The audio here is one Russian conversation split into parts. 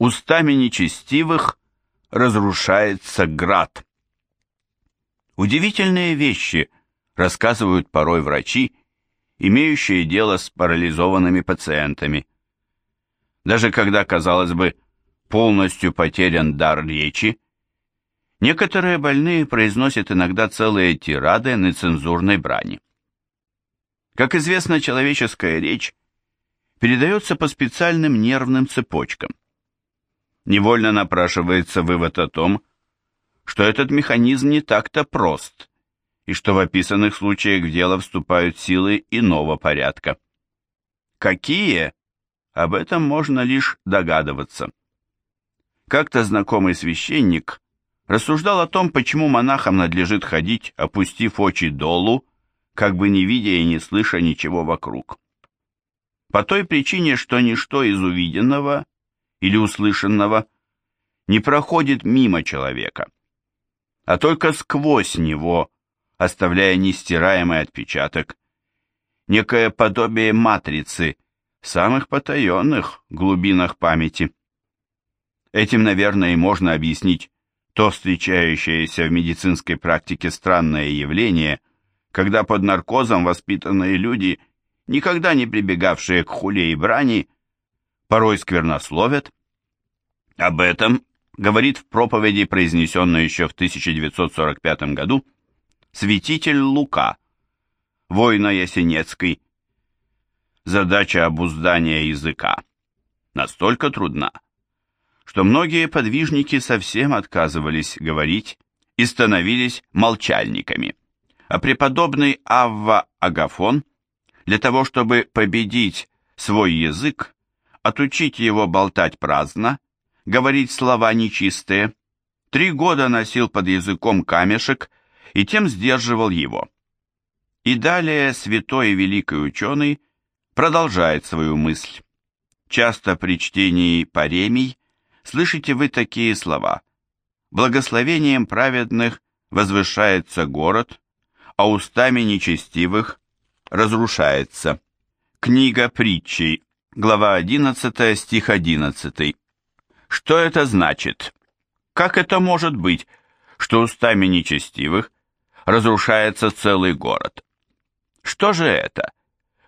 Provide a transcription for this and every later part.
Устами нечестивых разрушается град. Удивительные вещи рассказывают порой врачи, имеющие дело с парализованными пациентами. Даже когда, казалось бы, полностью потерян дар речи, некоторые больные произносят иногда целые тирады нецензурной брани. Как известно, человеческая речь передается по специальным нервным цепочкам. Невольно напрашивается вывод о том, что этот механизм не так-то прост, и что в описанных случаях в дело вступают силы иного порядка. Какие? Об этом можно лишь догадываться. Как-то знакомый священник рассуждал о том, почему монахам надлежит ходить, опустив очи долу, как бы не видя и не слыша ничего вокруг. По той причине, что ничто из увиденного или услышанного не проходит мимо человека, а только сквозь него, оставляя нестираемый отпечаток, некое подобие матрицы в самых потаенных глубинах памяти. Этим, наверное, и можно объяснить то встречающееся в медицинской практике странное явление, когда под наркозом воспитанные люди, никогда не прибегавшие к хуле и брани, порой сквернословят. Об этом говорит в проповеди, произнесенной еще в 1945 году, святитель Лука, воина Ясенецкий. Задача обуздания языка настолько трудна, что многие подвижники совсем отказывались говорить и становились молчальниками. А преподобный Авва Агафон для того, чтобы победить свой язык, отучить его болтать праздно, говорить слова нечистые. Три года носил под языком камешек и тем сдерживал его. И далее святой и великий ученый продолжает свою мысль. Часто при чтении паремий слышите вы такие слова. Благословением праведных возвышается город, а устами нечестивых разрушается. Книга притчей, глава 11, стих 11. Что это значит? Как это может быть, что устами нечестивых разрушается целый город? Что же это?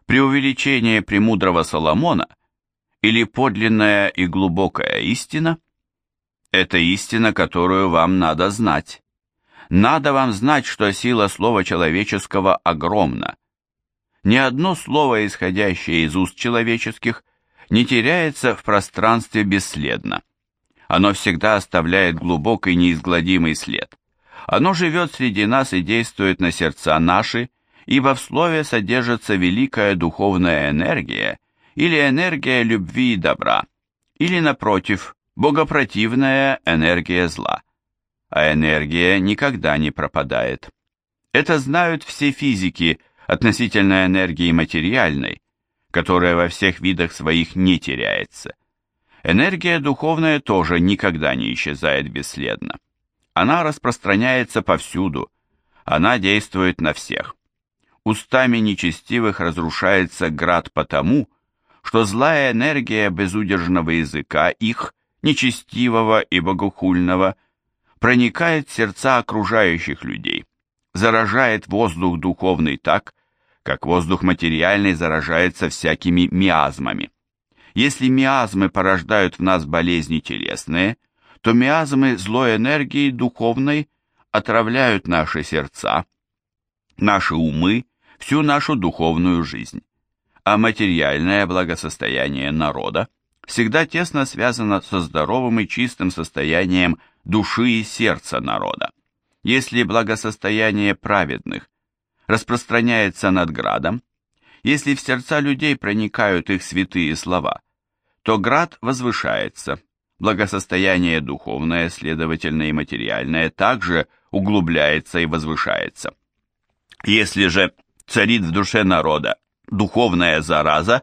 Преувеличение премудрого Соломона или подлинная и глубокая истина? Это истина, которую вам надо знать. Надо вам знать, что сила слова человеческого огромна. Ни одно слово, исходящее из уст человеческих, не теряется в пространстве бесследно. Оно всегда оставляет глубокий неизгладимый след. Оно живет среди нас и действует на сердца наши, ибо в слове содержится великая духовная энергия или энергия любви и добра, или, напротив, богопротивная энергия зла. А энергия никогда не пропадает. Это знают все физики относительно энергии материальной, которая во всех видах своих не теряется. Энергия духовная тоже никогда не исчезает бесследно. Она распространяется повсюду, она действует на всех. Устами нечестивых разрушается град потому, что злая энергия безудержного языка их, нечестивого и богохульного, проникает в сердца окружающих людей, заражает воздух духовный так, как воздух материальный заражается всякими миазмами. Если миазмы порождают в нас болезни телесные, то миазмы злой энергии духовной отравляют наши сердца, наши умы, всю нашу духовную жизнь. А материальное благосостояние народа всегда тесно связано со здоровым и чистым состоянием души и сердца народа. Если благосостояние праведных распространяется над градом, если в сердца людей проникают их святые слова, то град возвышается, благосостояние духовное, следовательно и материальное, также углубляется и возвышается. Если же царит в душе народа духовная зараза,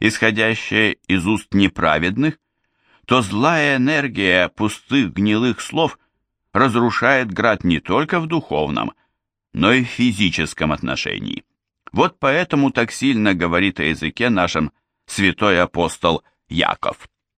исходящая из уст неправедных, то злая энергия пустых гнилых слов разрушает град не только в духовном, но и в физическом отношении. Вот поэтому так сильно говорит о языке нашем святой апостол Яков.